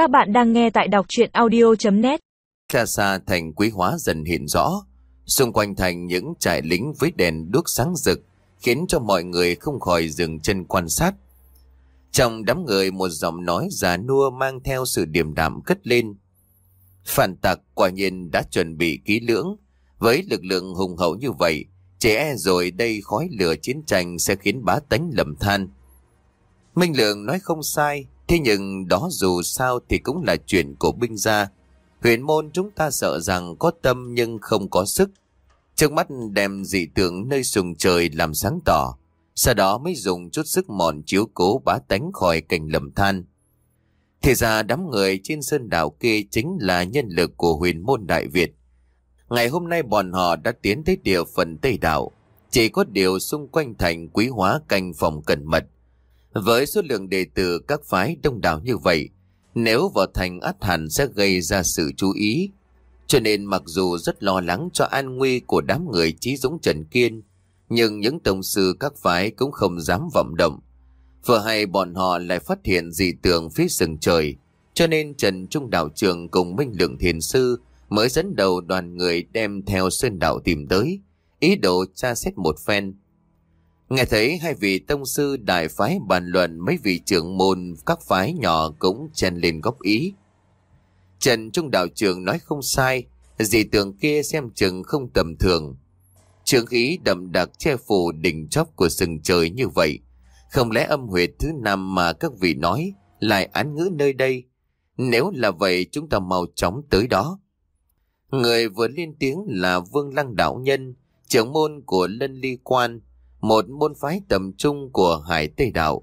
Các bạn đang nghe tại đọc chuyện audio.net Xa xa thành quý hóa dần hiện rõ. Xung quanh thành những trại lính với đèn đuốc sáng rực khiến cho mọi người không khỏi dừng chân quan sát. Trong đám người một giọng nói già nua mang theo sự điềm đạm cất lên. Phản tặc quả nhiên đã chuẩn bị kỹ lưỡng. Với lực lượng hùng hậu như vậy, trẻ e rồi đây khói lửa chiến tranh sẽ khiến bá tánh lầm than. Minh Lượng nói không sai, thế nhưng đó dù sao thì cũng là chuyện của binh gia. Huyền môn chúng ta sợ rằng có tâm nhưng không có sức. Trước mắt đem dị tượng nơi sùng trời làm sáng tỏ, sau đó mới dùng chút sức mòn chiếu cố bá tánh khỏi cảnh lầm than. Thì ra đám người trên sơn đảo kia chính là nhân lực của huyền môn Đại Việt. Ngày hôm nay bọn họ đã tiến tới địa phần Tây Đảo. Chỉ có điều xung quanh thành quý hóa canh phòng cẩn mật. Với số lượng đệ tử các phái đông đảo như vậy, nếu vào thành át hẳn sẽ gây ra sự chú ý. Cho nên mặc dù rất lo lắng cho an nguy của đám người trí dũng Trần Kiên, nhưng những tổng sư các phái cũng không dám vọng động. Vừa hay bọn họ lại phát hiện dị tượng phía sừng trời, cho nên Trần Trung Đạo Trường cùng Minh Lượng Thiền Sư mới dẫn đầu đoàn người đem theo Sơn Đạo tìm tới, ý đồ tra xét một phen. Nghe thấy hai vị tông sư đại phái bàn luận mấy vị trưởng môn các phái nhỏ cũng chen lên góp ý. Trần Trung Đạo Trường nói không sai, dị tượng kia xem chừng không tầm thường. Trường khí đậm đặc che phủ đỉnh chóp của sừng trời như vậy. Không lẽ âm huyệt thứ năm mà các vị nói lại án ngữ nơi đây? Nếu là vậy chúng ta mau chóng tới đó. Người vừa lên tiếng là Vương Lăng Đạo Nhân, trưởng môn của Lân Ly Quan, một môn phái tầm trung của Hải Tây Đạo.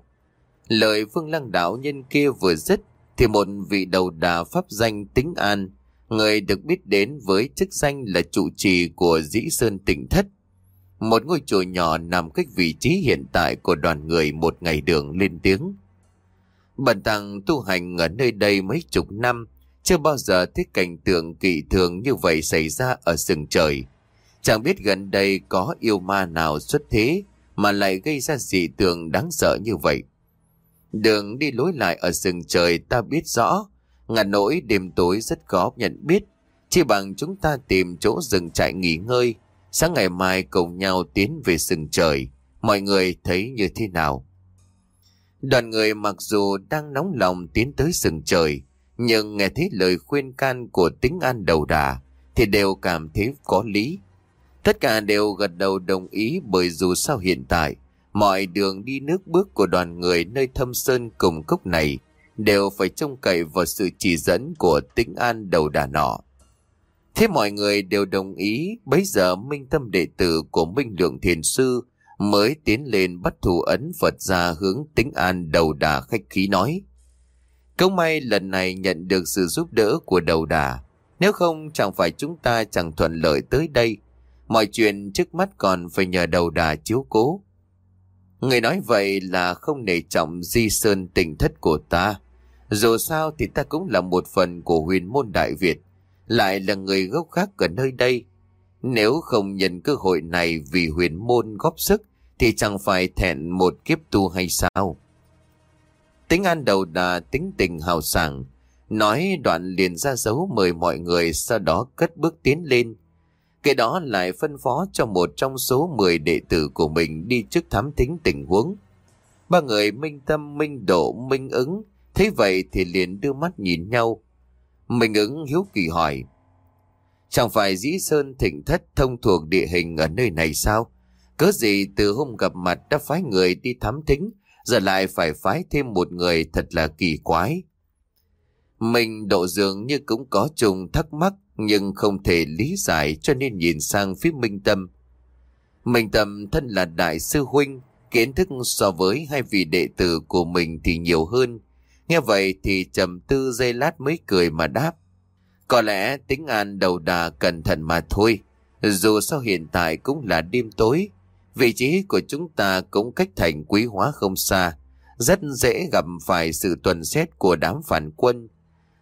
Lời Vương Lăng Đạo Nhân kia vừa dứt, thì một vị đầu đà pháp danh tính an, người được biết đến với chức danh là trụ trì của Dĩ Sơn tỉnh Thất. Một ngôi chùa nhỏ nằm cách vị trí hiện tại của đoàn người một ngày đường lên tiếng. Bần tăng tu hành ở nơi đây mấy chục năm, chưa bao giờ thấy cảnh tượng kỳ thường như vậy xảy ra ở sừng trời. Chẳng biết gần đây có yêu ma nào xuất thế mà lại gây ra dị tượng đáng sợ như vậy. Đường đi lối lại ở sừng trời ta biết rõ, ngàn nỗi đêm tối rất khó nhận biết. Chỉ bằng chúng ta tìm chỗ rừng trại nghỉ ngơi, sáng ngày mai cùng nhau tiến về sừng trời. Mọi người thấy như thế nào? Đoàn người mặc dù đang nóng lòng tiến tới sừng trời, nhưng nghe thấy lời khuyên can của tính an đầu đà, thì đều cảm thấy có lý. Tất cả đều gật đầu đồng ý bởi dù sao hiện tại, mọi đường đi nước bước của đoàn người nơi thâm sơn cùng cốc này đều phải trông cậy vào sự chỉ dẫn của tĩnh an đầu đà nọ. Thế mọi người đều đồng ý, bấy giờ minh tâm đệ tử của Minh Lượng Thiền Sư mới tiến lên bắt thủ ấn Phật ra hướng tĩnh an đầu đà khách khí nói. Câu may lần này nhận được sự giúp đỡ của đầu đà, nếu không chẳng phải chúng ta chẳng thuận lợi tới đây. Mọi chuyện trước mắt còn phải nhờ đầu đà chiếu cố. Người nói vậy là không nể trọng di sơn tình thất của ta. Dù sao thì ta cũng là một phần của huyền môn Đại Việt, lại là người gốc khác ở nơi đây. Nếu không nhận cơ hội này vì huyền môn góp sức, thì chẳng phải thẹn một kiếp tu hay sao? Tính an đầu đà tính tình hào sảng, nói đoạn liền ra dấu mời mọi người sau đó cất bước tiến lên. Cái đó lại phân phó cho một trong số 10 đệ tử của mình đi trước thám thính tình huống. Ba người minh tâm, minh độ, minh ứng, thấy vậy thì liền đưa mắt nhìn nhau. Minh ứng hiếu kỳ hỏi, Chẳng phải dĩ sơn thịnh thất thông thuộc địa hình ở nơi này sao? Cớ gì từ hôm gặp mặt đã phái người đi thám thính, giờ lại phải phái thêm một người thật là kỳ quái. Mình độ dường như cũng có trùng thắc mắc nhưng không thể lý giải cho nên nhìn sang phía Minh Tâm. Minh Tâm thân là đại sư huynh, kiến thức so với hai vị đệ tử của mình thì nhiều hơn. Nghe vậy thì trầm tư giây lát mới cười mà đáp. Có lẽ tính an đầu đà cẩn thận mà thôi. Dù sao hiện tại cũng là đêm tối, vị trí của chúng ta cũng cách thành quý hóa không xa. Rất dễ gặp phải sự tuần xét của đám phản quân.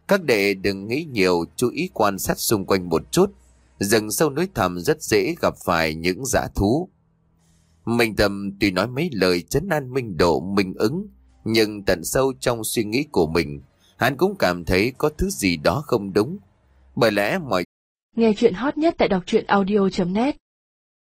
Các đệ đừng nghĩ nhiều, chú ý quan sát xung quanh một chút. Rừng sâu núi thẳm rất dễ gặp phải những giả thú. Minh Tâm tuy nói mấy lời chấn an minh độ minh ứng, nhưng tận sâu trong suy nghĩ của mình, Hắn cũng cảm thấy có thứ gì đó không đúng. Bởi lẽ mọi Nghe chuyện hot nhất tại đọc truyện audio.net